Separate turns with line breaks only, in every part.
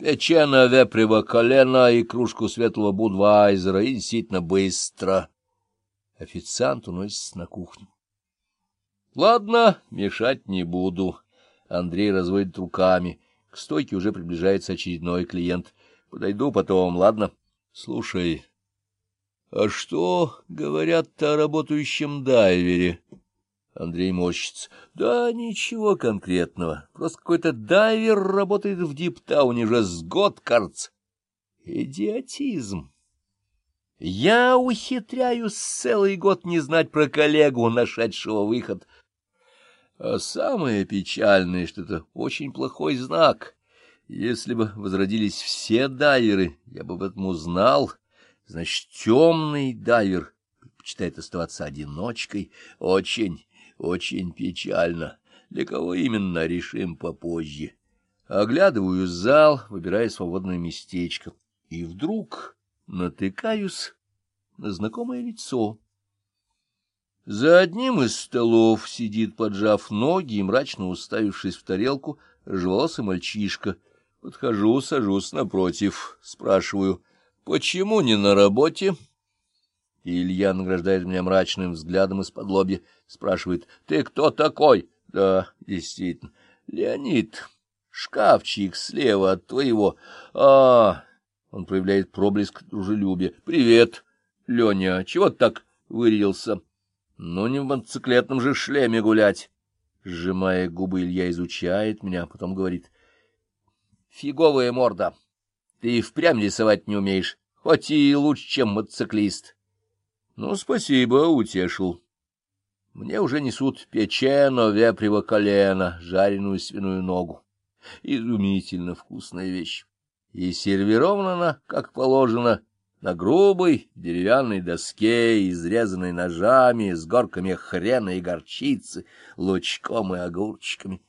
Печено вепрево колено и кружку светлого будвайзера, и действительно быстро. Официант уносится на кухню. Ладно, мешать не буду. Андрей разводит руками. К стойке уже приближается очередной клиент. Подойду потом, ладно? Слушай, а что говорят-то о работающем дайвере? Андрей морщится. Да ничего конкретного. Просто какой-то дайвер работает в Диптауне уже с год, кажется. Идиотизм. Я ухитряюсь целый год не знать про коллегу, нашедшего выход. А самое печальное, что это очень плохой знак. Если бы возродились все дайверы, я бы об этом узнал. Значит, темный дайвер предпочитает оставаться одиночкой. Очень, очень печально. Для кого именно, решим попозже. Оглядываю зал, выбирая свободное местечко. И вдруг натыкаюсь на знакомое лицо. За одним из столов сидит, поджав ноги и мрачно уставившись в тарелку, рыжеволосый мальчишка. Подхожу, сажусь напротив, спрашиваю, почему не на работе? И Илья награждает меня мрачным взглядом из-под лобья, спрашивает, ты кто такой? Да, действительно, Леонид, шкафчик слева от твоего. А, он проявляет проблеск дружелюбия. Привет, Леня, чего ты так вырядился? Ну, не в мотоциклетном же шлеме гулять. Сжимая губы, Илья изучает меня, потом говорит. — Фиговая морда. Ты и впрямь рисовать не умеешь, хоть и лучше, чем мотоциклист. — Ну, спасибо, утешил. Мне уже несут печено вепрево колено, жареную свиную ногу. Изумительно вкусная вещь. И сервирована она, как положено, на грубой деревянной доске, изрезанной ножами, с горками хрена и горчицы, лучком и огурчиками.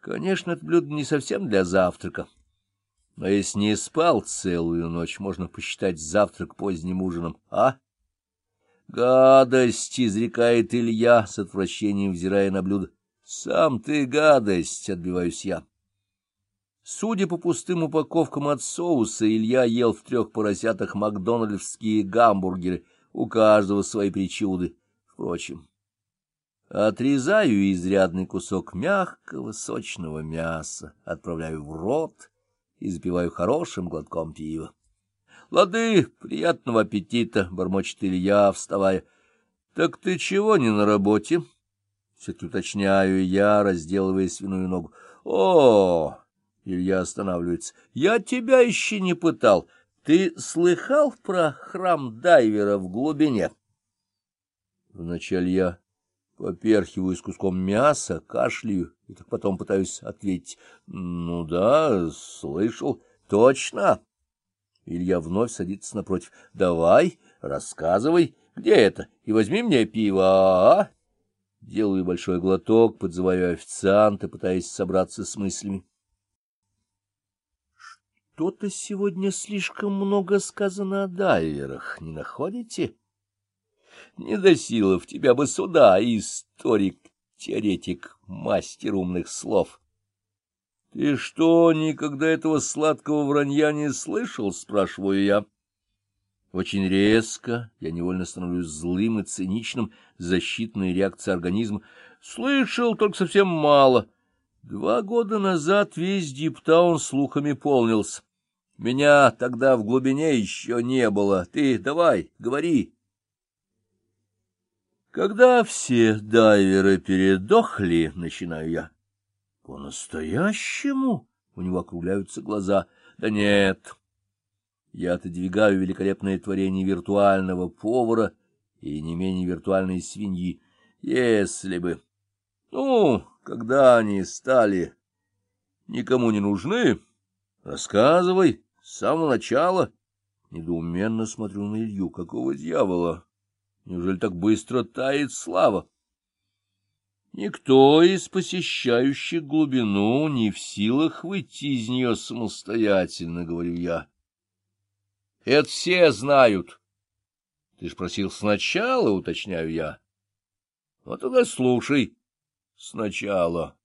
Конечно, это блюдо не совсем для завтрака, но если не спал целую ночь, можно посчитать завтрак поздним ужином, а? Гадость, — изрекает Илья, с отвращением взирая на блюдо. Сам ты гадость, — отбиваюсь я. Судя по пустым упаковкам от соуса, Илья ел в трех поросятах макдональдские гамбургеры, у каждого свои причуды. Впрочем, отрезаю изрядный кусок мягкого сочного мяса, отправляю в рот и запиваю хорошим глотком пива. — Лады, приятного аппетита! — бормочет Илья, вставая. — Так ты чего не на работе? — все-таки уточняю я, разделывая свиную ногу. — О! Илья останавливается. — Я тебя еще не пытал. Ты слыхал про храм дайвера в глубине? Вначале я поперхиваю с куском мяса, кашляю, и потом пытаюсь ответить. — Ну да, слышал. — Точно. Илья вновь садится напротив. — Давай, рассказывай, где это, и возьми мне пиво, а? Делаю большой глоток, подзываю официанта, пытаясь собраться с мыслями. Что-то сегодня слишком много сказано о дайверах, не находите? Не до силов тебя бы сюда, историк, теоретик, мастер умных слов. Ты что, никогда этого сладкого вранья не слышал, спрашиваю я. Очень резко, я невольно становлюсь злым и циничным, защитная реакция организма. Слышал, только совсем мало. Два года назад весь Диптаун слухами полнился. Меня тогда в глубине еще не было. Ты давай, говори. Когда все дайверы передохли, начинаю я. По-настоящему? У него округляются глаза. Да нет. Я отодвигаю великолепное творение виртуального повара и не менее виртуальной свиньи. Если бы... Ну, когда они стали никому не нужны, рассказывай. С самого начала недоуменно смотрю на Илью. Какого дьявола? Неужели так быстро тает слава? Никто из посещающих глубину не в силах выйти из нее самостоятельно, говорю я. Это все знают. Ты ж просил сначала, уточняю я. Вот тогда слушай сначала.